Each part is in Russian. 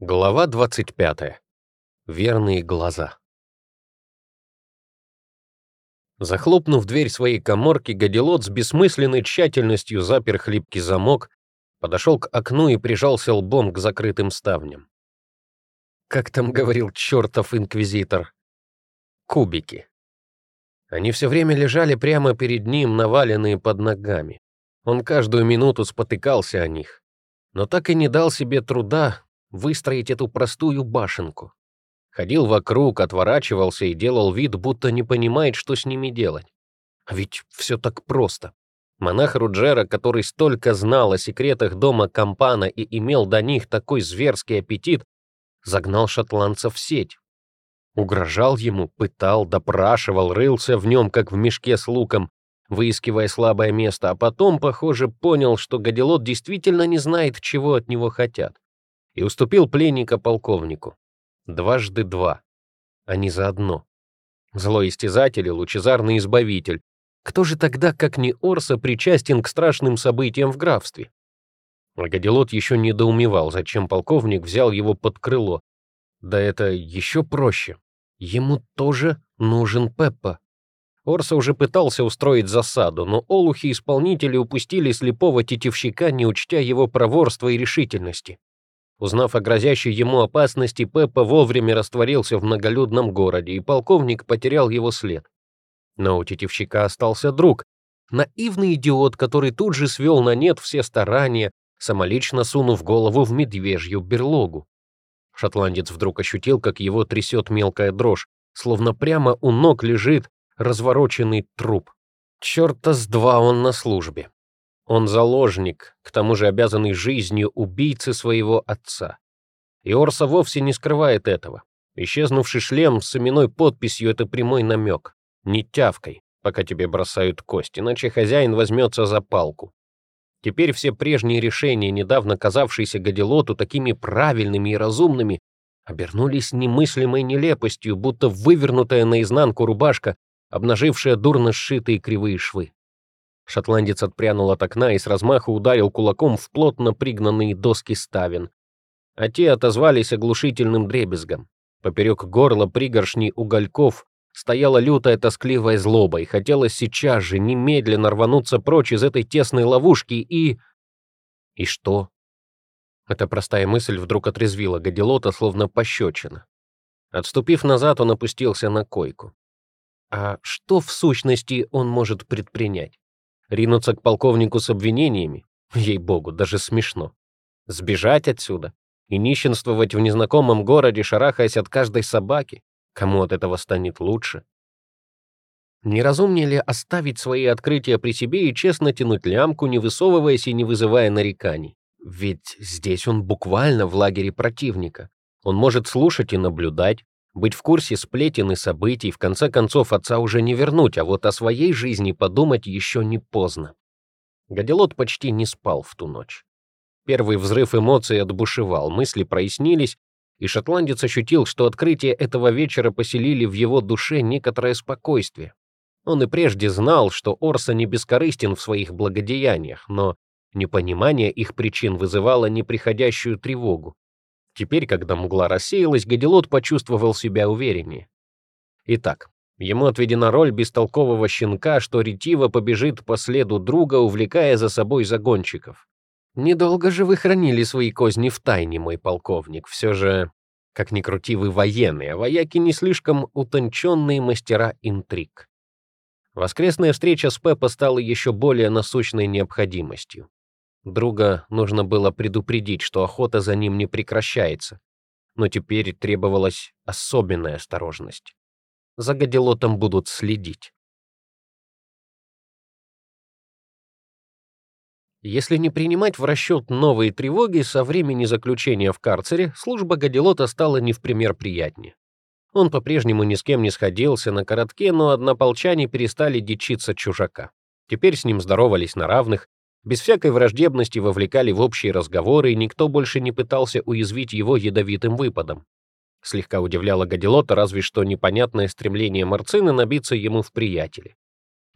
Глава 25. Верные глаза. Захлопнув дверь своей коморки, Гадилот с бессмысленной тщательностью запер хлипкий замок, подошел к окну и прижался лбом к закрытым ставням. Как там говорил чертов инквизитор? Кубики. Они все время лежали прямо перед ним, наваленные под ногами. Он каждую минуту спотыкался о них, но так и не дал себе труда выстроить эту простую башенку. Ходил вокруг, отворачивался и делал вид, будто не понимает, что с ними делать. А ведь все так просто. Монах Руджера, который столько знал о секретах дома Кампана и имел до них такой зверский аппетит, загнал шотландца в сеть. Угрожал ему, пытал, допрашивал, рылся в нем, как в мешке с луком, выискивая слабое место, а потом, похоже, понял, что Гадилот действительно не знает, чего от него хотят и уступил пленника полковнику. Дважды два, а не заодно. Злой истязатель и лучезарный избавитель. Кто же тогда, как не Орса, причастен к страшным событиям в графстве? Агадилот еще недоумевал, зачем полковник взял его под крыло. Да это еще проще. Ему тоже нужен Пеппа. Орса уже пытался устроить засаду, но олухи-исполнители упустили слепого тетивщика, не учтя его проворства и решительности. Узнав о грозящей ему опасности, Пеппа вовремя растворился в многолюдном городе, и полковник потерял его след. Но у тетивщика остался друг, наивный идиот, который тут же свел на нет все старания, самолично сунув голову в медвежью берлогу. Шотландец вдруг ощутил, как его трясет мелкая дрожь, словно прямо у ног лежит развороченный труп. Чёрта с два он на службе. Он заложник, к тому же обязанный жизнью убийцы своего отца. И Орса вовсе не скрывает этого. Исчезнувший шлем с именной подписью — это прямой намек. Не тявкой, пока тебе бросают кость, иначе хозяин возьмется за палку. Теперь все прежние решения, недавно казавшиеся Гадилоту такими правильными и разумными, обернулись немыслимой нелепостью, будто вывернутая наизнанку рубашка, обнажившая дурно сшитые кривые швы. Шотландец отпрянул от окна и с размаху ударил кулаком в плотно пригнанные доски ставен. А те отозвались оглушительным дребезгом. Поперек горла пригоршни угольков стояла лютая тоскливая злоба, и хотелось сейчас же немедленно рвануться прочь из этой тесной ловушки и... И что? Эта простая мысль вдруг отрезвила Гадилота, словно пощечина. Отступив назад, он опустился на койку. А что в сущности он может предпринять? Ринуться к полковнику с обвинениями? Ей-богу, даже смешно. Сбежать отсюда? И нищенствовать в незнакомом городе, шарахаясь от каждой собаки? Кому от этого станет лучше? Неразумнее ли оставить свои открытия при себе и честно тянуть лямку, не высовываясь и не вызывая нареканий? Ведь здесь он буквально в лагере противника. Он может слушать и наблюдать, быть в курсе сплетен и событий, в конце концов отца уже не вернуть, а вот о своей жизни подумать еще не поздно. Гадилот почти не спал в ту ночь. Первый взрыв эмоций отбушевал, мысли прояснились, и шотландец ощутил, что открытие этого вечера поселили в его душе некоторое спокойствие. Он и прежде знал, что Орса не бескорыстен в своих благодеяниях, но непонимание их причин вызывало неприходящую тревогу. Теперь, когда мгла рассеялась, Гадилот почувствовал себя увереннее. Итак, ему отведена роль бестолкового щенка, что ретиво побежит по следу друга, увлекая за собой загонщиков. Недолго же вы хранили свои козни в тайне, мой полковник. Все же, как ни крути, вы военные, а вояки не слишком утонченные мастера интриг. Воскресная встреча с Пеппо стала еще более насущной необходимостью. Друга нужно было предупредить, что охота за ним не прекращается, но теперь требовалась особенная осторожность. За Гадилотом будут следить. Если не принимать в расчет новые тревоги, со времени заключения в карцере служба Гадилота стала не в пример приятнее. Он по-прежнему ни с кем не сходился на коротке, но однополчане перестали дичиться чужака. Теперь с ним здоровались на равных, без всякой враждебности вовлекали в общие разговоры, и никто больше не пытался уязвить его ядовитым выпадом. Слегка удивляло Гадилота разве что непонятное стремление Марцины набиться ему в приятели.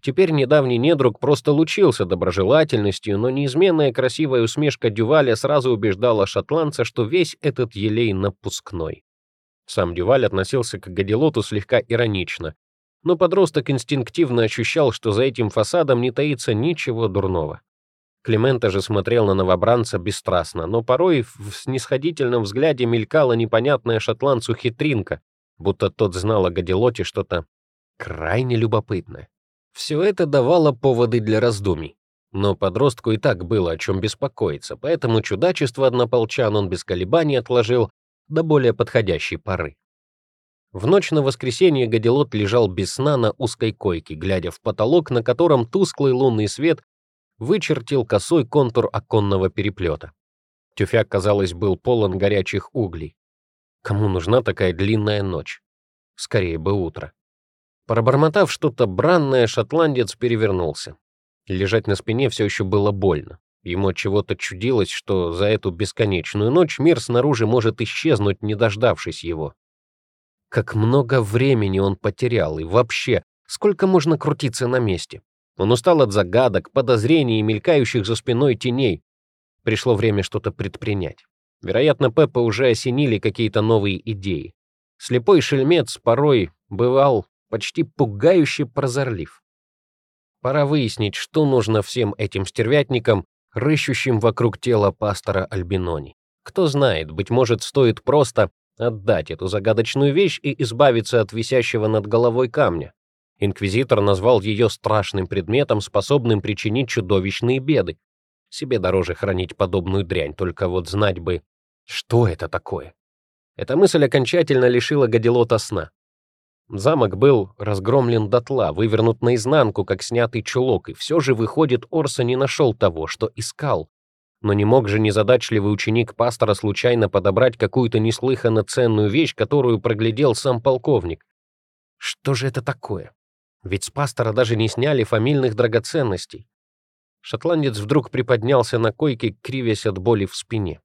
Теперь недавний недруг просто лучился доброжелательностью, но неизменная красивая усмешка Дюваля сразу убеждала шотландца, что весь этот елей напускной. Сам Дюваль относился к Гадилоту слегка иронично, но подросток инстинктивно ощущал, что за этим фасадом не таится ничего дурного. Климента же смотрел на новобранца бесстрастно, но порой в снисходительном взгляде мелькала непонятная шотландцу хитринка, будто тот знал о Гадилоте что-то крайне любопытное. Все это давало поводы для раздумий. Но подростку и так было о чем беспокоиться, поэтому чудачество однополчан он без колебаний отложил до более подходящей поры. В ночь на воскресенье Гадилот лежал без сна на узкой койке, глядя в потолок, на котором тусклый лунный свет вычертил косой контур оконного переплета. Тюфяк, казалось, был полон горячих углей. Кому нужна такая длинная ночь? Скорее бы утро. Пробормотав что-то бранное, шотландец перевернулся. Лежать на спине все еще было больно. Ему от чего-то чудилось, что за эту бесконечную ночь мир снаружи может исчезнуть, не дождавшись его. Как много времени он потерял, и вообще, сколько можно крутиться на месте? Он устал от загадок, подозрений и мелькающих за спиной теней. Пришло время что-то предпринять. Вероятно, Пеппа уже осенили какие-то новые идеи. Слепой шельмец порой бывал почти пугающе прозорлив. Пора выяснить, что нужно всем этим стервятникам, рыщущим вокруг тела пастора Альбинони. Кто знает, быть может, стоит просто отдать эту загадочную вещь и избавиться от висящего над головой камня. Инквизитор назвал ее страшным предметом, способным причинить чудовищные беды. Себе дороже хранить подобную дрянь, только вот знать бы, что это такое. Эта мысль окончательно лишила Гадилота сна. Замок был разгромлен дотла, вывернут наизнанку, как снятый чулок, и все же, выходит, Орса не нашел того, что искал. Но не мог же незадачливый ученик пастора случайно подобрать какую-то неслыханно ценную вещь, которую проглядел сам полковник. Что же это такое? Ведь с пастора даже не сняли фамильных драгоценностей. Шотландец вдруг приподнялся на койке, кривясь от боли в спине.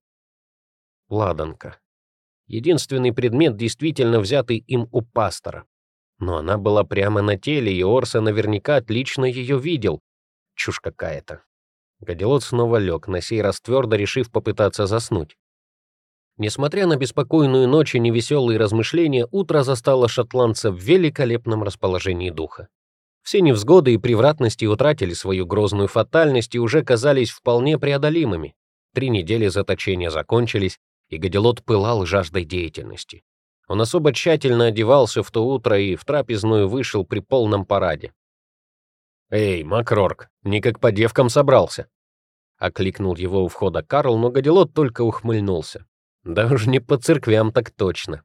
Ладанка. Единственный предмет, действительно взятый им у пастора. Но она была прямо на теле, и Орса наверняка отлично ее видел. Чушь какая-то. Гадилот снова лег, на сей раз твердо решив попытаться заснуть. Несмотря на беспокойную ночь и невеселые размышления, утро застало шотландца в великолепном расположении духа. Все невзгоды и превратности утратили свою грозную фатальность и уже казались вполне преодолимыми. Три недели заточения закончились, и Гадилот пылал жаждой деятельности. Он особо тщательно одевался в то утро и в трапезную вышел при полном параде. «Эй, Макрорк, не как по девкам собрался!» Окликнул его у входа Карл, но Гадилот только ухмыльнулся. Да уж не по церквям так точно.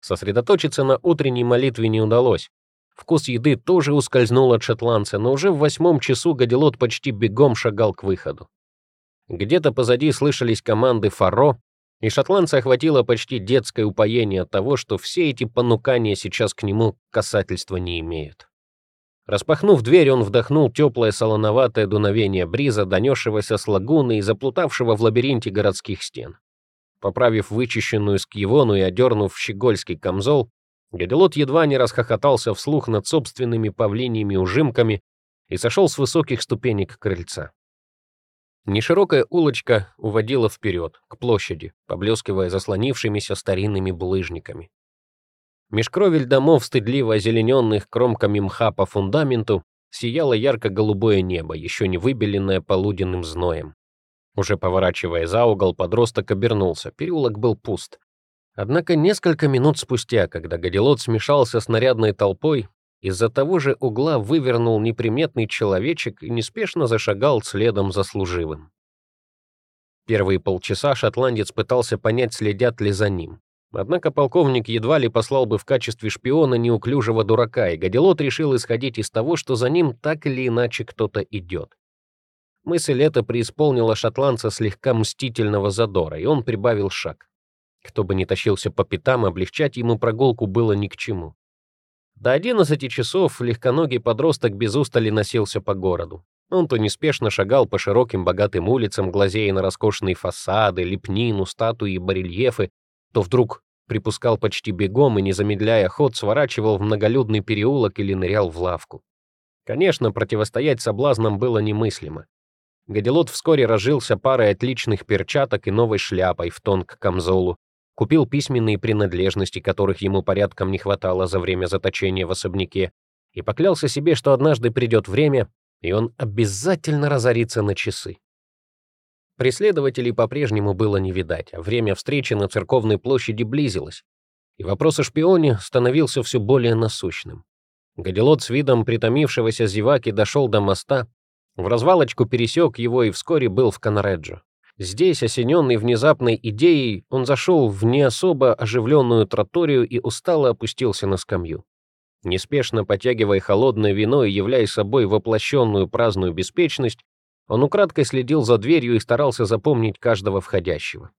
Сосредоточиться на утренней молитве не удалось. Вкус еды тоже ускользнул от шотландца, но уже в восьмом часу Гадилот почти бегом шагал к выходу. Где-то позади слышались команды «Фаро», и шотландца охватило почти детское упоение от того, что все эти понукания сейчас к нему касательства не имеют. Распахнув дверь, он вдохнул теплое солоноватое дуновение бриза, донесшегося с лагуны и заплутавшего в лабиринте городских стен. Поправив вычищенную скивону и одернув щегольский камзол, Гадилот едва не расхохотался вслух над собственными павлиньими ужимками и сошел с высоких ступенек крыльца. Неширокая улочка уводила вперед, к площади, поблескивая заслонившимися старинными булыжниками. Меж кровель домов, стыдливо озелененных кромками мха по фундаменту, сияло ярко-голубое небо, еще не выбеленное полуденным зноем. Уже поворачивая за угол, подросток обернулся, переулок был пуст. Однако несколько минут спустя, когда Гадилот смешался с нарядной толпой, из-за того же угла вывернул неприметный человечек и неспешно зашагал следом за служивым. Первые полчаса шотландец пытался понять, следят ли за ним. Однако полковник едва ли послал бы в качестве шпиона неуклюжего дурака, и Гадилот решил исходить из того, что за ним так или иначе кто-то идет. Мысль эта преисполнила шотландца слегка мстительного задора, и он прибавил шаг. Кто бы ни тащился по пятам, облегчать ему прогулку было ни к чему. До 11 часов легконогий подросток без устали носился по городу. Он то неспешно шагал по широким богатым улицам, глазея на роскошные фасады, лепнину, статуи и барельефы, то вдруг припускал почти бегом и, не замедляя ход, сворачивал в многолюдный переулок или нырял в лавку. Конечно, противостоять соблазнам было немыслимо. Гадилот вскоре разжился парой отличных перчаток и новой шляпой в тон к камзолу, купил письменные принадлежности, которых ему порядком не хватало за время заточения в особняке, и поклялся себе, что однажды придет время, и он обязательно разорится на часы. Преследователей по-прежнему было не видать, а время встречи на церковной площади близилось, и вопрос о шпионе становился все более насущным. Гадилот с видом притомившегося зеваки дошел до моста, в развалочку пересек его и вскоре был в Канареджо. Здесь, осененный внезапной идеей, он зашел в не особо оживленную троторию и устало опустился на скамью. Неспешно потягивая холодное вино и являя собой воплощенную праздную беспечность, он украдкой следил за дверью и старался запомнить каждого входящего.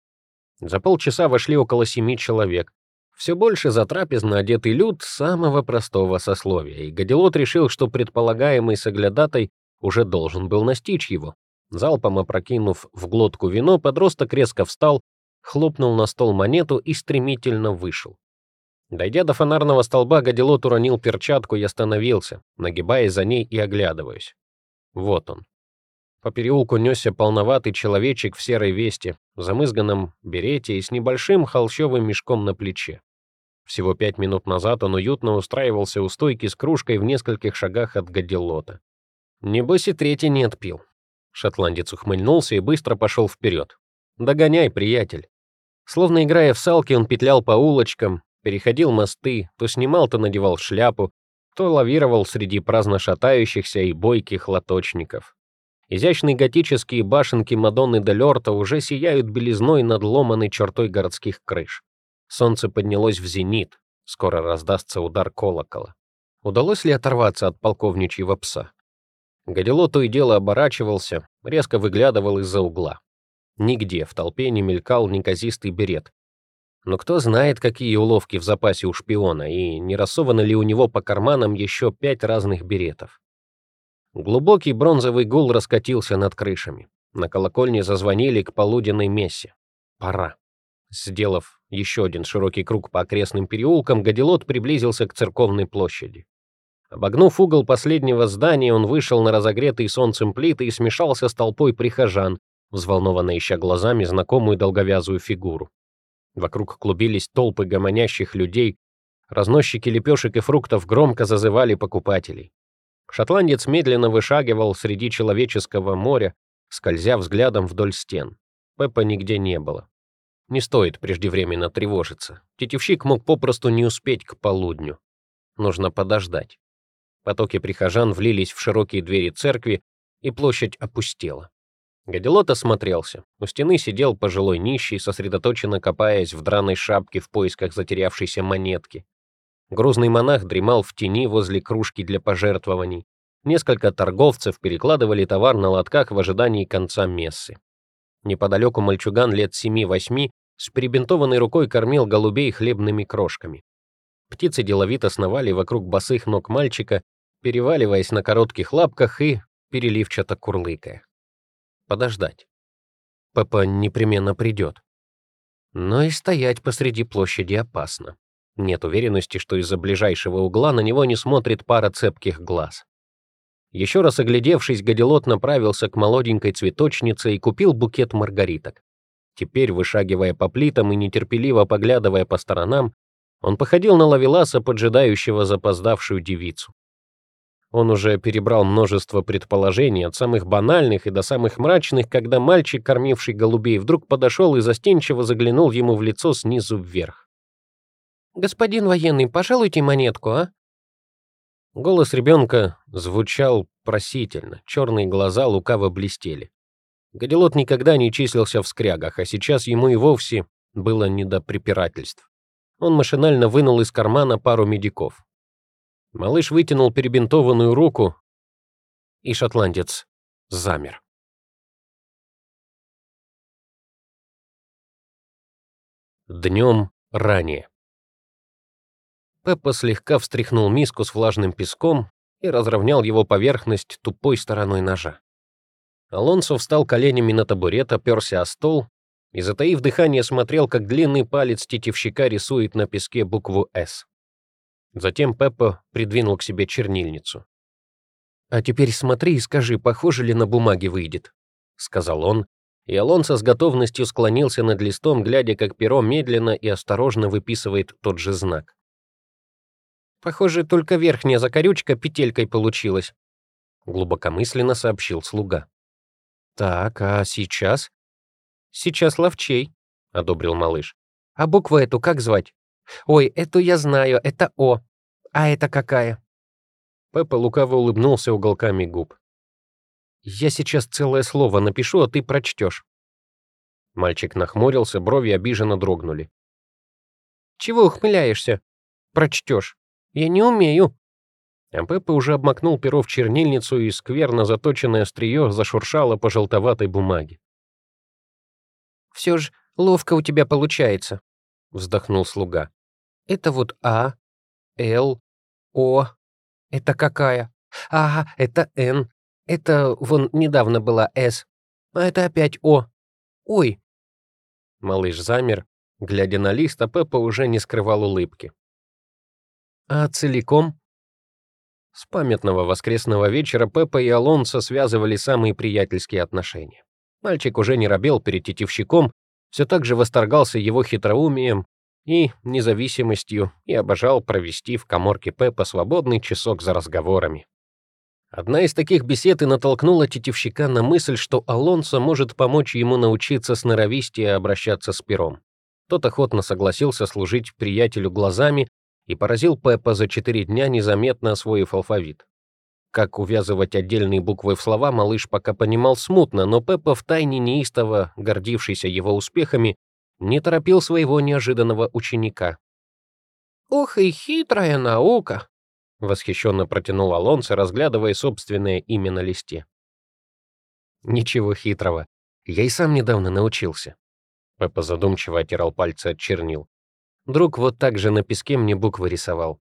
За полчаса вошли около семи человек. Все больше за трапезно одетый люд самого простого сословия, и Гадилот решил, что предполагаемый соглядатай уже должен был настичь его. Залпом опрокинув в глотку вино, подросток резко встал, хлопнул на стол монету и стремительно вышел. Дойдя до фонарного столба, Гадилот уронил перчатку и остановился, нагибаясь за ней и оглядываясь. Вот он. По переулку несся полноватый человечек в серой весте, в замызганном берете и с небольшим холщовым мешком на плече. Всего пять минут назад он уютно устраивался у стойки с кружкой в нескольких шагах от Гадилота. Небось и третий не отпил. Шотландец ухмыльнулся и быстро пошел вперед. «Догоняй, приятель». Словно играя в салки, он петлял по улочкам, переходил мосты, то снимал, то надевал шляпу, то лавировал среди праздно шатающихся и бойких лоточников. Изящные готические башенки Мадонны де Лёрта уже сияют белизной над ломаной чертой городских крыш. Солнце поднялось в зенит, скоро раздастся удар колокола. Удалось ли оторваться от полковничьего пса? Гадило то и дело оборачивался, резко выглядывал из-за угла. Нигде в толпе не мелькал неказистый берет. Но кто знает, какие уловки в запасе у шпиона, и не рассовано ли у него по карманам еще пять разных беретов. Глубокий бронзовый гул раскатился над крышами. На колокольне зазвонили к полуденной мессе. Пора. Сделав еще один широкий круг по окрестным переулкам, Гадилот приблизился к церковной площади. Обогнув угол последнего здания, он вышел на разогретые солнцем плиты и смешался с толпой прихожан, взволнованно ища глазами знакомую долговязую фигуру. Вокруг клубились толпы гомонящих людей, разносчики лепешек и фруктов громко зазывали покупателей. Шотландец медленно вышагивал среди человеческого моря, скользя взглядом вдоль стен. Пеппа нигде не было. Не стоит преждевременно тревожиться. Тетевщик мог попросту не успеть к полудню. Нужно подождать. Потоки прихожан влились в широкие двери церкви, и площадь опустела. Гадилот осмотрелся. У стены сидел пожилой нищий, сосредоточенно копаясь в драной шапке в поисках затерявшейся монетки. Грузный монах дремал в тени возле кружки для пожертвований. Несколько торговцев перекладывали товар на лотках в ожидании конца мессы. Неподалеку мальчуган лет семи-восьми с перебинтованной рукой кормил голубей хлебными крошками. Птицы деловито сновали вокруг босых ног мальчика, переваливаясь на коротких лапках и переливчато курлыкая. Подождать. Папа непременно придет. Но и стоять посреди площади опасно. Нет уверенности, что из-за ближайшего угла на него не смотрит пара цепких глаз. Еще раз оглядевшись, Гадилот направился к молоденькой цветочнице и купил букет маргариток. Теперь, вышагивая по плитам и нетерпеливо поглядывая по сторонам, он походил на лавеласа, поджидающего запоздавшую девицу. Он уже перебрал множество предположений, от самых банальных и до самых мрачных, когда мальчик, кормивший голубей, вдруг подошел и застенчиво заглянул ему в лицо снизу вверх. «Господин военный, пожалуйте монетку, а?» Голос ребенка звучал просительно, черные глаза лукаво блестели. Гадилот никогда не числился в скрягах, а сейчас ему и вовсе было не до препирательств. Он машинально вынул из кармана пару медиков. Малыш вытянул перебинтованную руку, и шотландец замер. Днем ранее. Пеппа слегка встряхнул миску с влажным песком и разровнял его поверхность тупой стороной ножа. Алонсо встал коленями на табурет, оперся о стол и, затаив дыхание, смотрел, как длинный палец тетивщика рисует на песке букву «С». Затем Пеппа придвинул к себе чернильницу. «А теперь смотри и скажи, похоже ли на бумаге выйдет», — сказал он, и Алонсо с готовностью склонился над листом, глядя, как перо медленно и осторожно выписывает тот же знак. «Похоже, только верхняя закорючка петелькой получилась», — глубокомысленно сообщил слуга. «Так, а сейчас?» «Сейчас ловчей», — одобрил малыш. «А букву эту как звать?» «Ой, эту я знаю, это О. А это какая?» Пеппа лукаво улыбнулся уголками губ. «Я сейчас целое слово напишу, а ты прочтешь». Мальчик нахмурился, брови обиженно дрогнули. «Чего ухмыляешься? Прочтешь. Я не умею». А Пеппа уже обмакнул перо в чернильницу, и скверно заточенное острие зашуршало по желтоватой бумаге. «Все ж ловко у тебя получается», — вздохнул слуга. «Это вот А, Л, О, это какая? Ага, это Н. Это вон недавно была С. А это опять О. Ой. Малыш замер, глядя на лист, а Пеппа уже не скрывал улыбки. А целиком? С памятного воскресного вечера Пеппа и Алонсо связывали самые приятельские отношения. Мальчик уже не робел перед тетивщиком, все так же восторгался его хитроумием и независимостью и обожал провести в коморке Пеппа свободный часок за разговорами. Одна из таких бесед и натолкнула тетивщика на мысль, что Алонсо может помочь ему научиться сноровистее обращаться с пером. Тот охотно согласился служить приятелю глазами и поразил Пеппа за четыре дня, незаметно освоив алфавит. Как увязывать отдельные буквы в слова, малыш пока понимал смутно, но Пеппа, втайне неистово гордившийся его успехами, не торопил своего неожиданного ученика. «Ух и хитрая наука!» — восхищенно протянул Алонсо, разглядывая собственное имя на листе. «Ничего хитрого. Я и сам недавно научился». Пеппа задумчиво оттирал пальцы от чернил. Друг вот так же на песке мне буквы рисовал.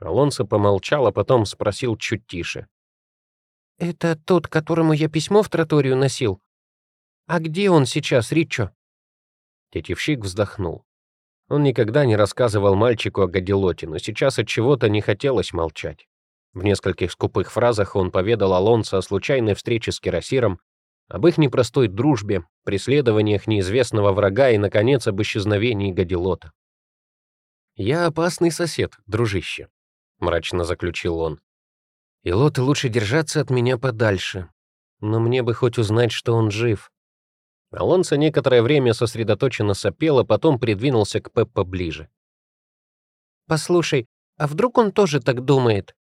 Алонсо помолчал, а потом спросил чуть тише. «Это тот, которому я письмо в троторию носил? А где он сейчас, Ричо?» Тетивщик вздохнул. Он никогда не рассказывал мальчику о Гадилоте, но сейчас от чего-то не хотелось молчать. В нескольких скупых фразах он поведал Алонсо о случайной встрече с Кирасиром, об их непростой дружбе, преследованиях неизвестного врага и, наконец, об исчезновении Гадилота. «Я опасный сосед, дружище», — мрачно заключил он. «И Лоты лучше держаться от меня подальше. Но мне бы хоть узнать, что он жив. Алонсо некоторое время сосредоточенно сопел, а потом придвинулся к Пеппа ближе. «Послушай, а вдруг он тоже так думает?»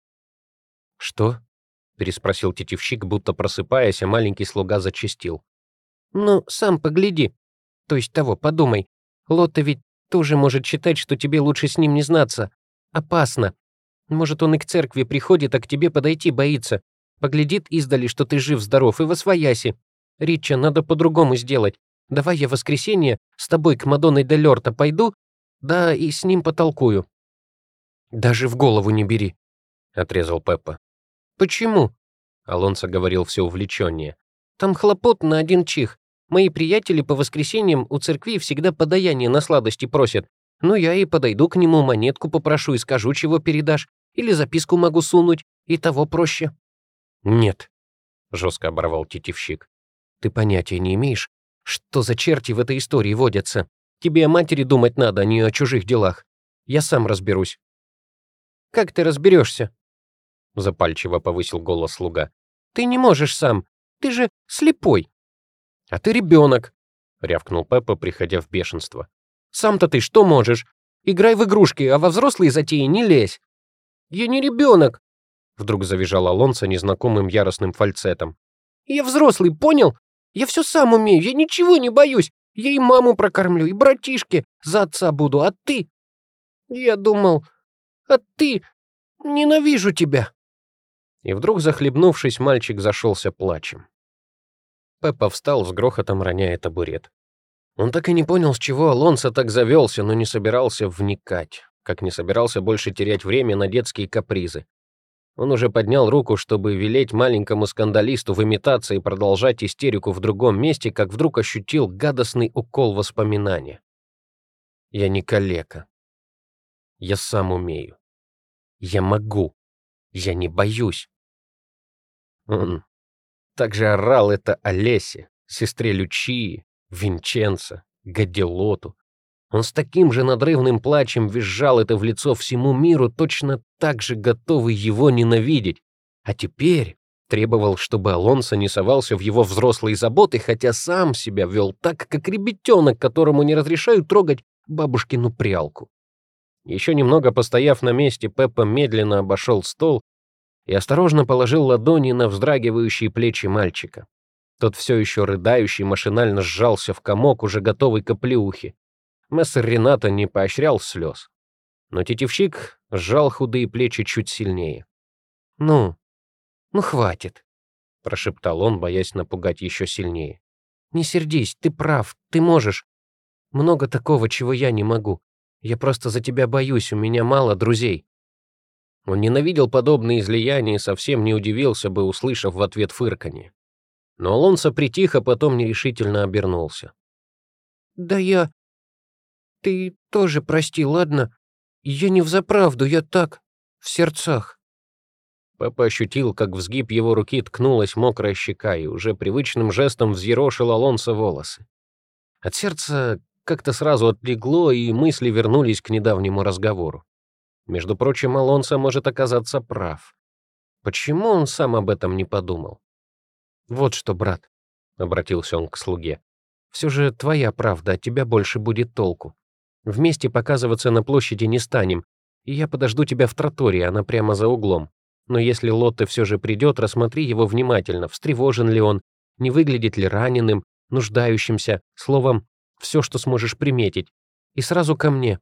«Что?» — переспросил тетивщик, будто просыпаясь, а маленький слуга зачастил. «Ну, сам погляди. То есть того, подумай. Лотта ведь тоже может считать, что тебе лучше с ним не знаться. Опасно. Может, он и к церкви приходит, а к тебе подойти боится. Поглядит издали, что ты жив-здоров, и восвояси. Рича, надо по-другому сделать. Давай я в воскресенье с тобой к Мадонной де Лёрта пойду, да и с ним потолкую». «Даже в голову не бери», — отрезал Пеппа. «Почему?» — Алонсо говорил все увлеченнее. «Там хлопот на один чих. Мои приятели по воскресеньям у церкви всегда подаяние на сладости просят. Ну, я и подойду к нему, монетку попрошу и скажу, чего передашь. Или записку могу сунуть, и того проще». «Нет», — жестко оборвал тетивщик. Ты понятия не имеешь, что за черти в этой истории водятся. Тебе о матери думать надо, а не о чужих делах. Я сам разберусь». «Как ты разберешься?» Запальчиво повысил голос слуга. «Ты не можешь сам. Ты же слепой». «А ты ребенок», — рявкнул Пеппа, приходя в бешенство. «Сам-то ты что можешь? Играй в игрушки, а во взрослые затеи не лезь». «Я не ребенок», — вдруг завизжал Алонсо незнакомым яростным фальцетом. «Я взрослый, понял? Я все сам умею, я ничего не боюсь. Я и маму прокормлю, и братишки за отца буду, а ты... Я думал, а ты... Ненавижу тебя!» И вдруг, захлебнувшись, мальчик зашелся плачем. Пеппа встал с грохотом, роняя табурет. Он так и не понял, с чего Алонсо так завелся, но не собирался вникать, как не собирался больше терять время на детские капризы. Он уже поднял руку, чтобы велеть маленькому скандалисту в имитации продолжать истерику в другом месте, как вдруг ощутил гадостный укол воспоминания. «Я не калека. Я сам умею. Я могу. Я не боюсь. Он также орал это Олесе, сестре Лючии, Винченцо, Гадилоту. Он с таким же надрывным плачем визжал это в лицо всему миру, точно так же готовый его ненавидеть. А теперь требовал, чтобы Алонсо не совался в его взрослые заботы, хотя сам себя вел так, как ребятенок, которому не разрешают трогать бабушкину прялку. Еще немного постояв на месте, Пеппа медленно обошел стол и осторожно положил ладони на вздрагивающие плечи мальчика. Тот все еще рыдающий машинально сжался в комок, уже готовый к оплеухе. Мессер Рената не поощрял слез. Но тетивщик сжал худые плечи чуть сильнее. «Ну, ну хватит», — прошептал он, боясь напугать еще сильнее. «Не сердись, ты прав, ты можешь. Много такого, чего я не могу. Я просто за тебя боюсь, у меня мало друзей». Он ненавидел подобные излияния и совсем не удивился бы, услышав в ответ фырканье. Но Алонсо притих, а потом нерешительно обернулся. «Да я... Ты тоже прости, ладно? Я не взаправду, я так, в сердцах». Папа ощутил, как в сгиб его руки ткнулась мокрая щека и уже привычным жестом взъерошил Алонсо волосы. От сердца как-то сразу отлегло, и мысли вернулись к недавнему разговору. Между прочим, Алонсо может оказаться прав. Почему он сам об этом не подумал? «Вот что, брат», — обратился он к слуге, — «все же твоя правда, от тебя больше будет толку. Вместе показываться на площади не станем, и я подожду тебя в тротории, она прямо за углом. Но если Лотте все же придет, рассмотри его внимательно, встревожен ли он, не выглядит ли раненым, нуждающимся, словом, все, что сможешь приметить. И сразу ко мне,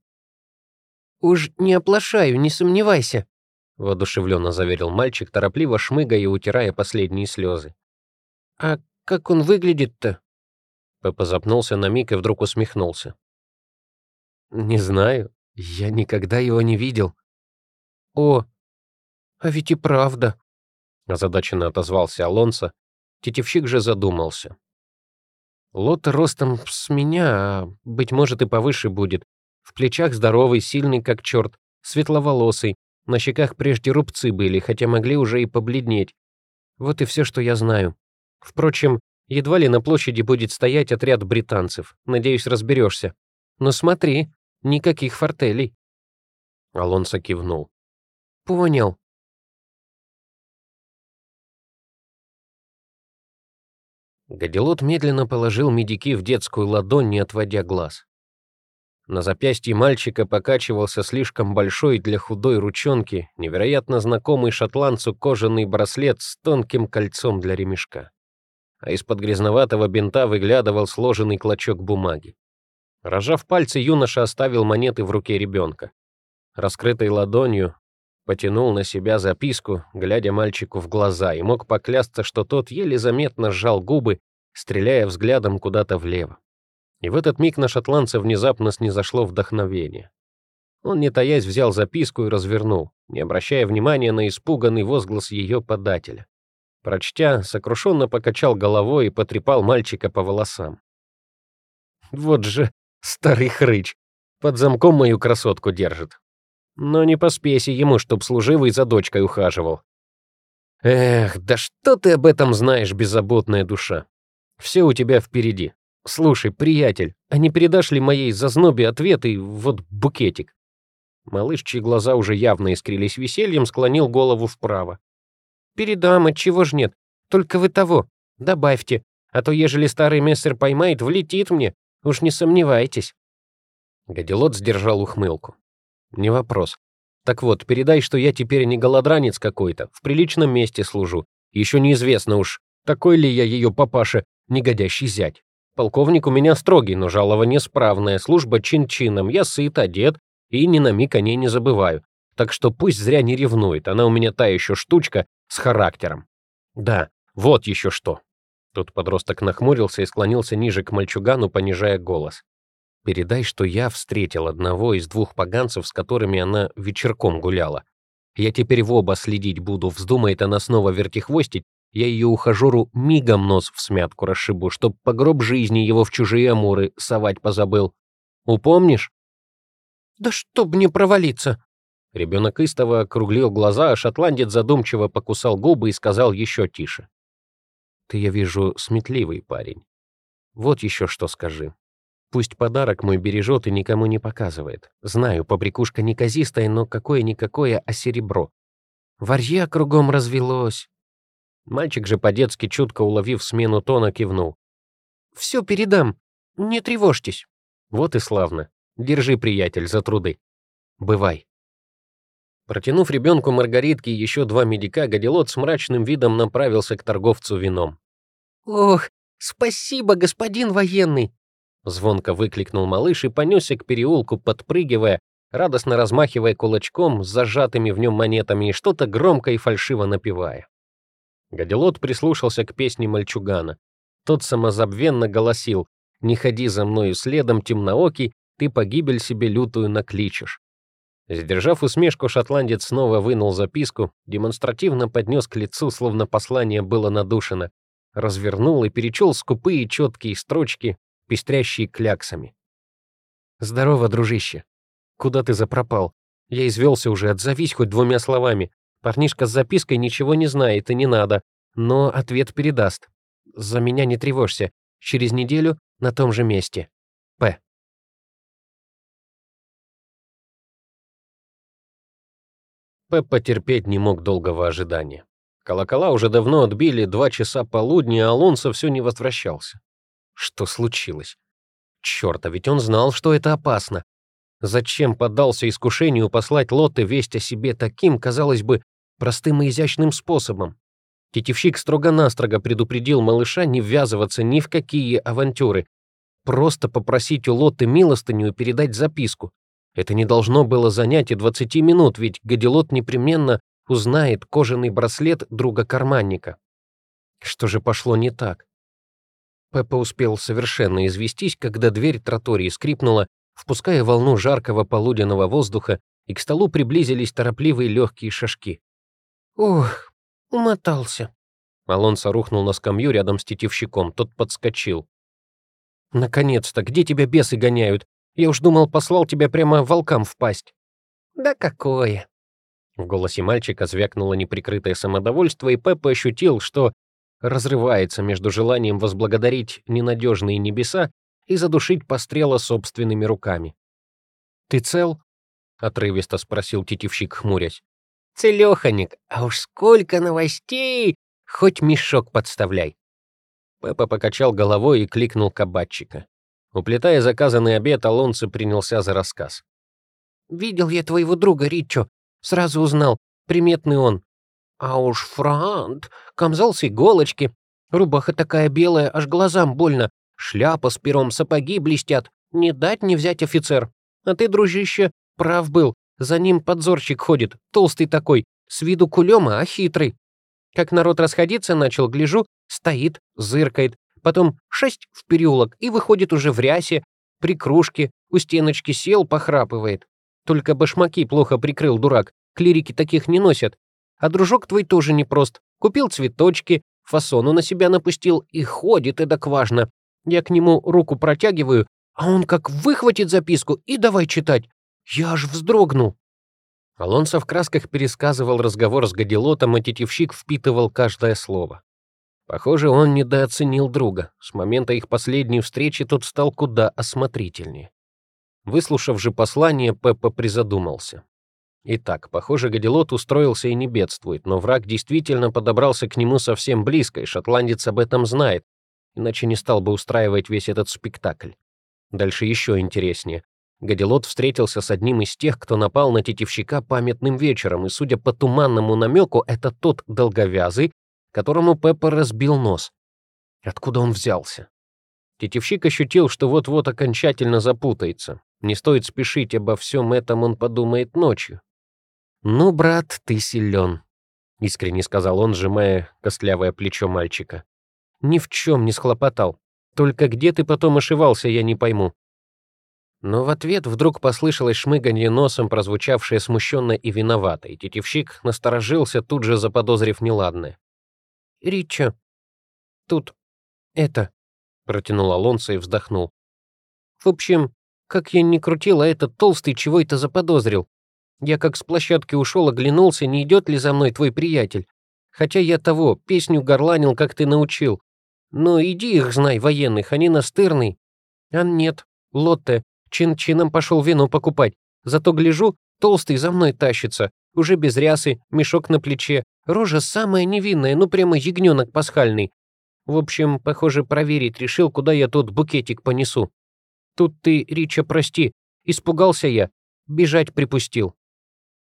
«Уж не оплошаю, не сомневайся», — воодушевленно заверил мальчик, торопливо шмыгая и утирая последние слезы. «А как он выглядит-то?» Пеппа запнулся на миг и вдруг усмехнулся. «Не знаю, я никогда его не видел». «О, а ведь и правда», — озадаченно отозвался Алонсо. Тетевщик же задумался. «Лот ростом с меня, а, быть может, и повыше будет. В плечах здоровый, сильный как черт, светловолосый, на щеках прежде рубцы были, хотя могли уже и побледнеть. Вот и все, что я знаю. Впрочем, едва ли на площади будет стоять отряд британцев. Надеюсь, разберешься. Но смотри, никаких фортелей. Алонсо кивнул. Понял. Гадилот медленно положил медики в детскую ладонь, не отводя глаз. На запястье мальчика покачивался слишком большой для худой ручонки, невероятно знакомый шотландцу кожаный браслет с тонким кольцом для ремешка. А из-под грязноватого бинта выглядывал сложенный клочок бумаги. Рожав пальцы, юноша оставил монеты в руке ребенка. Раскрытой ладонью потянул на себя записку, глядя мальчику в глаза, и мог поклясться, что тот еле заметно сжал губы, стреляя взглядом куда-то влево. И в этот миг на шотландца внезапно снизошло вдохновение. Он, не таясь, взял записку и развернул, не обращая внимания на испуганный возглас ее подателя. Прочтя, сокрушенно покачал головой и потрепал мальчика по волосам. «Вот же старый хрыч! Под замком мою красотку держит. Но не поспейся ему, чтоб служивый за дочкой ухаживал. Эх, да что ты об этом знаешь, беззаботная душа? Все у тебя впереди. «Слушай, приятель, а не передашь ли моей зазнобе ответ и вот букетик?» Малыш, чьи глаза уже явно искрились весельем, склонил голову вправо. «Передам, отчего ж нет. Только вы того, добавьте, а то ежели старый мессер поймает, влетит мне, уж не сомневайтесь». Гадилот сдержал ухмылку. «Не вопрос. Так вот, передай, что я теперь не голодранец какой-то, в приличном месте служу. Еще неизвестно уж, такой ли я ее папаша, негодящий зять. Полковник у меня строгий, но жалование справное, служба чин-чином, я сыт, одет и ни на миг о ней не забываю. Так что пусть зря не ревнует, она у меня та еще штучка с характером. Да, вот еще что. Тут подросток нахмурился и склонился ниже к мальчугану, понижая голос. «Передай, что я встретил одного из двух поганцев, с которыми она вечерком гуляла. Я теперь в оба следить буду, вздумает она снова вертихвостить, я ее ухажеру мигом нос в смятку расшибу, чтоб по гроб жизни его в чужие амуры совать позабыл. Упомнишь? «Да чтоб не провалиться!» Ребенок истово округлил глаза, а шотландец задумчиво покусал губы и сказал еще тише. «Ты, я вижу, сметливый парень. Вот еще что скажи. Пусть подарок мой бережет и никому не показывает. Знаю, побрякушка неказистая, но какое-никакое, а серебро. Варья кругом развелось». Мальчик же по-детски чутко уловив смену тона, кивнул. «Все передам. Не тревожьтесь». «Вот и славно. Держи, приятель, за труды. Бывай». Протянув ребенку Маргаритки еще два медика, Гадилот с мрачным видом направился к торговцу вином. «Ох, спасибо, господин военный!» Звонко выкликнул малыш и понесся к переулку, подпрыгивая, радостно размахивая кулачком с зажатыми в нем монетами и что-то громко и фальшиво напевая. Гадилот прислушался к песне мальчугана. Тот самозабвенно голосил «Не ходи за мною следом, темноокий, ты погибель себе лютую накличешь». Сдержав усмешку, шотландец снова вынул записку, демонстративно поднес к лицу, словно послание было надушено, развернул и перечел скупые четкие строчки, пестрящие кляксами. «Здорово, дружище. Куда ты запропал? Я извелся уже, отзовись хоть двумя словами. Парнишка с запиской ничего не знает и не надо, но ответ передаст. За меня не тревожься. Через неделю на том же месте. П. Пеппа терпеть не мог долгого ожидания. Колокола уже давно отбили два часа полудня, а Алонсо все не возвращался. Что случилось? Черт, а ведь он знал, что это опасно. Зачем поддался искушению послать Лотте весть о себе таким, казалось бы, простым и изящным способом? Тетевщик строго-настрого предупредил малыша не ввязываться ни в какие авантюры, просто попросить у Лотты милостыню и передать записку. Это не должно было занять и 20 минут, ведь Гадилот непременно узнает кожаный браслет друга-карманника. Что же пошло не так? Пеппа успел совершенно известись, когда дверь тротории скрипнула, впуская волну жаркого полуденного воздуха, и к столу приблизились торопливые легкие шажки. «Ух, умотался». Алонсо рухнул на скамью рядом с тетивщиком, тот подскочил. «Наконец-то, где тебя бесы гоняют? Я уж думал, послал тебя прямо волкам в пасть». «Да какое!» В голосе мальчика звякнуло неприкрытое самодовольство, и Пеппа ощутил, что разрывается между желанием возблагодарить ненадежные небеса и задушить пострела собственными руками. «Ты цел?» — отрывисто спросил тетивщик, хмурясь. «Целёханик, а уж сколько новостей! Хоть мешок подставляй!» Пеппа покачал головой и кликнул кабачика. Уплетая заказанный обед, Алонсо принялся за рассказ. «Видел я твоего друга Ричо. Сразу узнал. Приметный он. А уж франт, камзол с иголочки. Рубаха такая белая, аж глазам больно. Шляпа с пером, сапоги блестят. Не дать не взять офицер. А ты, дружище, прав был. За ним подзорщик ходит, толстый такой, с виду кулема, а хитрый. Как народ расходиться начал, гляжу, стоит, зыркает. Потом шесть в переулок и выходит уже в рясе, при кружке, у стеночки сел, похрапывает. Только башмаки плохо прикрыл дурак, клирики таких не носят. А дружок твой тоже непрост. Купил цветочки, фасону на себя напустил и ходит эдак важно. Я к нему руку протягиваю, а он как выхватит записку и давай читать. Я аж вздрогнул. Алонсо в красках пересказывал разговор с Гадилотом, а тетивщик впитывал каждое слово. Похоже, он недооценил друга. С момента их последней встречи тот стал куда осмотрительнее. Выслушав же послание, Пеппа призадумался. Итак, похоже, Гадилот устроился и не бедствует, но враг действительно подобрался к нему совсем близко, и шотландец об этом знает, иначе не стал бы устраивать весь этот спектакль. Дальше еще интереснее. Гадилот встретился с одним из тех, кто напал на тетивщика памятным вечером, и, судя по туманному намеку, это тот долговязый, которому Пеппа разбил нос. Откуда он взялся? Тетевщик ощутил, что вот-вот окончательно запутается. Не стоит спешить, обо всем этом он подумает ночью. «Ну, брат, ты силен», — искренне сказал он, сжимая костлявое плечо мальчика. «Ни в чем не схлопотал. Только где ты потом ошивался, я не пойму». Но в ответ вдруг послышалось шмыганье носом, прозвучавшее смущенно и виновато, и тетевщик насторожился, тут же заподозрив неладное. «Рича, тут это...» — протянул Алонсо и вздохнул. «В общем, как я ни крутил, а этот толстый чего это заподозрил. Я как с площадки ушел, оглянулся, не идет ли за мной твой приятель. Хотя я того, песню горланил, как ты научил. Но иди их знай, военных, они настырный. А нет, Лотте, чин-чином пошел вино покупать. Зато гляжу, толстый за мной тащится, уже без рясы, мешок на плече, рожа самая невинная, ну прямо ягненок пасхальный. В общем, похоже, проверить решил, куда я тот букетик понесу. Тут ты, Рича, прости, испугался я, бежать припустил.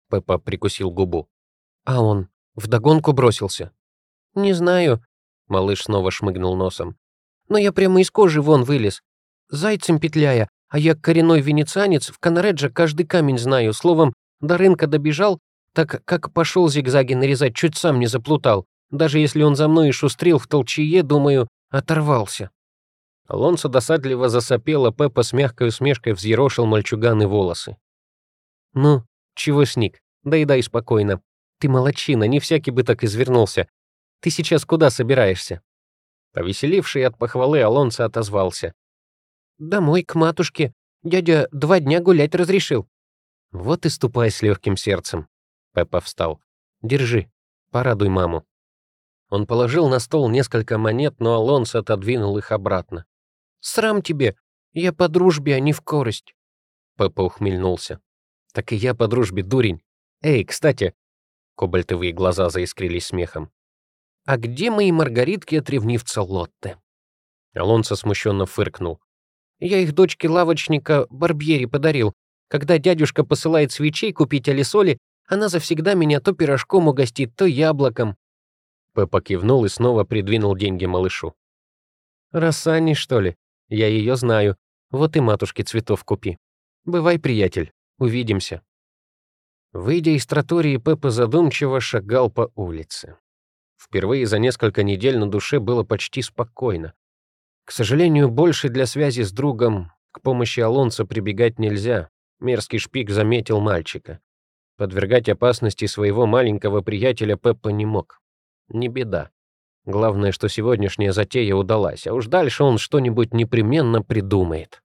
Пеппа прикусил губу. А он вдогонку бросился. Не знаю, малыш снова шмыгнул носом. Но я прямо из кожи вон вылез, зайцем петляя, а я коренной венецианец, в Канареджа каждый камень знаю, словом, до рынка добежал, так как пошел зигзаги нарезать, чуть сам не заплутал. Даже если он за мной и шустрил в толчее, думаю, оторвался. Алонсо досадливо засопел, а Пеппа с мягкой усмешкой взъерошил мальчуганы волосы. «Ну, чего сник? Доедай спокойно. Ты молочина, не всякий бы так извернулся. Ты сейчас куда собираешься?» Повеселивший от похвалы Алонсо отозвался. «Домой, к матушке. Дядя два дня гулять разрешил». «Вот и ступай с легким сердцем». Пеппа встал. «Держи, порадуй маму». Он положил на стол несколько монет, но Алонсо отодвинул их обратно. «Срам тебе! Я по дружбе, а не в корость!» Пеппа ухмыльнулся. «Так и я по дружбе, дурень! Эй, кстати!» Кобальтовые глаза заискрились смехом. «А где мои маргаритки от ревнивца Лотте?» Алонсо смущенно фыркнул. «Я их дочке лавочника Барбьери подарил. Когда дядюшка посылает свечей купить алисоли, она завсегда меня то пирожком угостит, то яблоком». Пеппа кивнул и снова придвинул деньги малышу. «Рассани, что ли? Я ее знаю. Вот и матушке цветов купи. Бывай, приятель, увидимся». Выйдя из тротории, Пеппа задумчиво шагал по улице. Впервые за несколько недель на душе было почти спокойно. К сожалению, больше для связи с другом к помощи Алонса прибегать нельзя. Мерзкий шпик заметил мальчика. Подвергать опасности своего маленького приятеля Пеппа не мог. Не беда. Главное, что сегодняшняя затея удалась, а уж дальше он что-нибудь непременно придумает.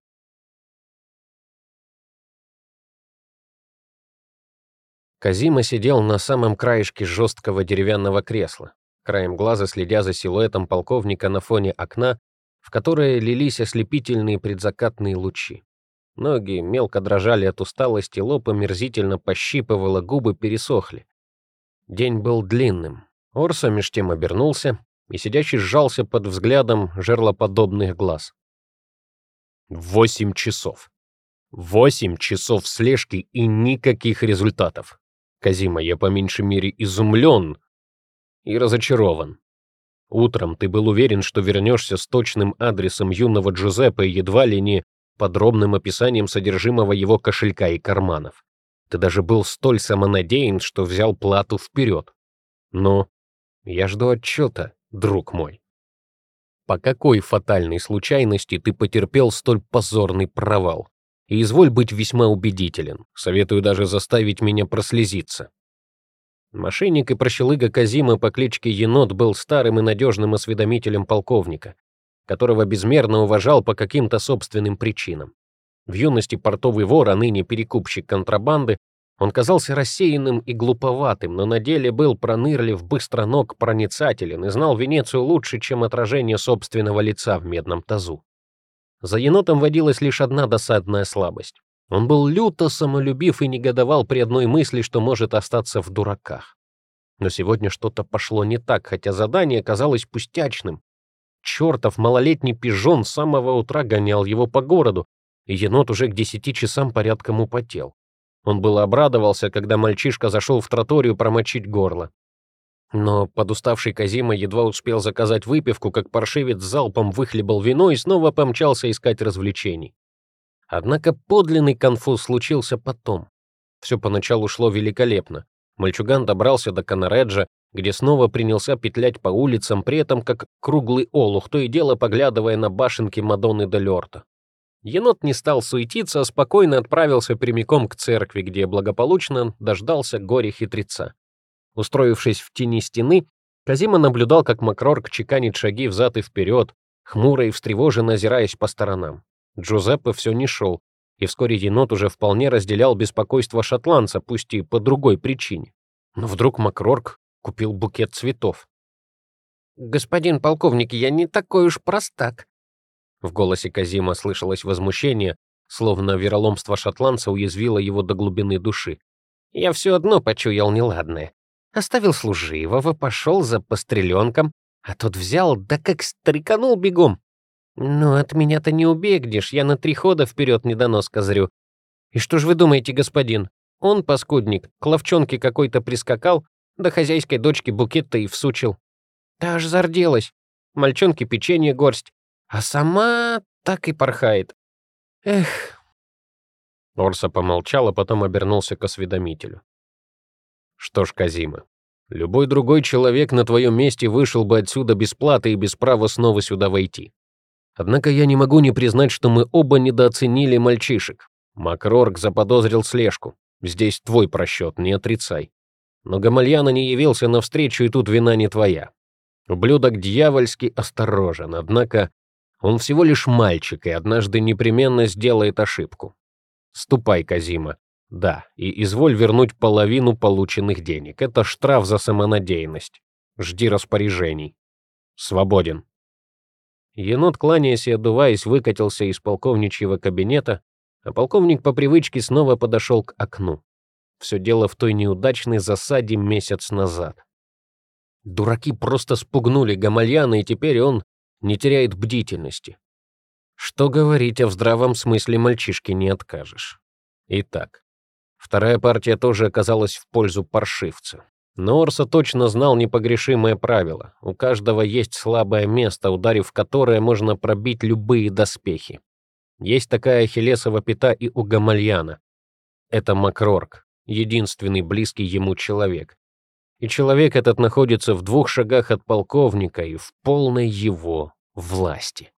Казима сидел на самом краешке жесткого деревянного кресла, краем глаза следя за силуэтом полковника на фоне окна, в которое лились ослепительные предзакатные лучи. Ноги мелко дрожали от усталости, лоб омерзительно пощипывало, губы пересохли. День был длинным. Орса меж тем обернулся, и сидящий сжался под взглядом жерлоподобных глаз. Восемь часов. Восемь часов слежки и никаких результатов. Казима, я по меньшей мере изумлен и разочарован. Утром ты был уверен, что вернешься с точным адресом юного Джузеппе едва ли не подробным описанием содержимого его кошелька и карманов. Ты даже был столь самонадеян, что взял плату вперед. Но я жду отчета, друг мой. По какой фатальной случайности ты потерпел столь позорный провал? И изволь быть весьма убедителен. Советую даже заставить меня прослезиться. Мошенник и прощелыга Казима по кличке Енот был старым и надежным осведомителем полковника, которого безмерно уважал по каким-то собственным причинам. В юности портовый вор, а ныне перекупщик контрабанды, он казался рассеянным и глуповатым, но на деле был пронырлив, быстроног, проницателен и знал Венецию лучше, чем отражение собственного лица в медном тазу. За енотом водилась лишь одна досадная слабость. Он был люто самолюбив и негодовал при одной мысли, что может остаться в дураках. Но сегодня что-то пошло не так, хотя задание казалось пустячным. Чертов малолетний пижон с самого утра гонял его по городу, и енот уже к десяти часам порядком употел. Он было обрадовался, когда мальчишка зашел в троторию промочить горло. Но подуставший Казима едва успел заказать выпивку, как паршивец залпом выхлебал вино и снова помчался искать развлечений. Однако подлинный конфуз случился потом. Все поначалу шло великолепно. Мальчуган добрался до Канареджа, где снова принялся петлять по улицам, при этом как круглый олух, то и дело поглядывая на башенки Мадонны де Лёрта. Енот не стал суетиться, а спокойно отправился прямиком к церкви, где благополучно дождался горе-хитреца. Устроившись в тени стены, Казима наблюдал, как Макрорк чеканит шаги взад и вперед, хмуро и встревоженно озираясь по сторонам. Джузеппе все не шел. и вскоре енот уже вполне разделял беспокойство шотландца, пусть и по другой причине. Но вдруг Макрорк купил букет цветов. «Господин полковник, я не такой уж простак». В голосе Казима слышалось возмущение, словно вероломство шотландца уязвило его до глубины души. «Я все одно почуял неладное. Оставил служивого, пошел за постреленком, а тот взял, да как стреканул бегом. Ну, от меня-то не убегнешь, я на три хода вперед недонос козырю. И что ж вы думаете, господин? Он, паскудник, к ловчонке какой-то прискакал, да хозяйской дочке букет-то и всучил. Та аж зарделась. Мальчонке печенье горсть, а сама так и порхает. Эх. Орса помолчал, а потом обернулся к осведомителю. Что ж, Казима, любой другой человек на твоем месте вышел бы отсюда без платы и без права снова сюда войти. Однако я не могу не признать, что мы оба недооценили мальчишек. Макрорг заподозрил слежку. Здесь твой просчет, не отрицай. Но Гамальяна не явился навстречу, и тут вина не твоя. Ублюдок дьявольски осторожен, однако он всего лишь мальчик и однажды непременно сделает ошибку. Ступай, Казима. Да, и изволь вернуть половину полученных денег. Это штраф за самонадеянность. Жди распоряжений. Свободен. Енот, кланяясь и отдуваясь, выкатился из полковничьего кабинета, а полковник по привычке снова подошел к окну. Все дело в той неудачной засаде месяц назад. Дураки просто спугнули Гамальяна, и теперь он не теряет бдительности. Что говорить, в здравом смысле мальчишке не откажешь. Итак, вторая партия тоже оказалась в пользу паршивца. Но Орса точно знал непогрешимое правило. У каждого есть слабое место, ударив которое можно пробить любые доспехи. Есть такая ахиллесова пята и у Гамальяна. Это Макрорг, единственный близкий ему человек. И человек этот находится в двух шагах от полковника и в полной его власти.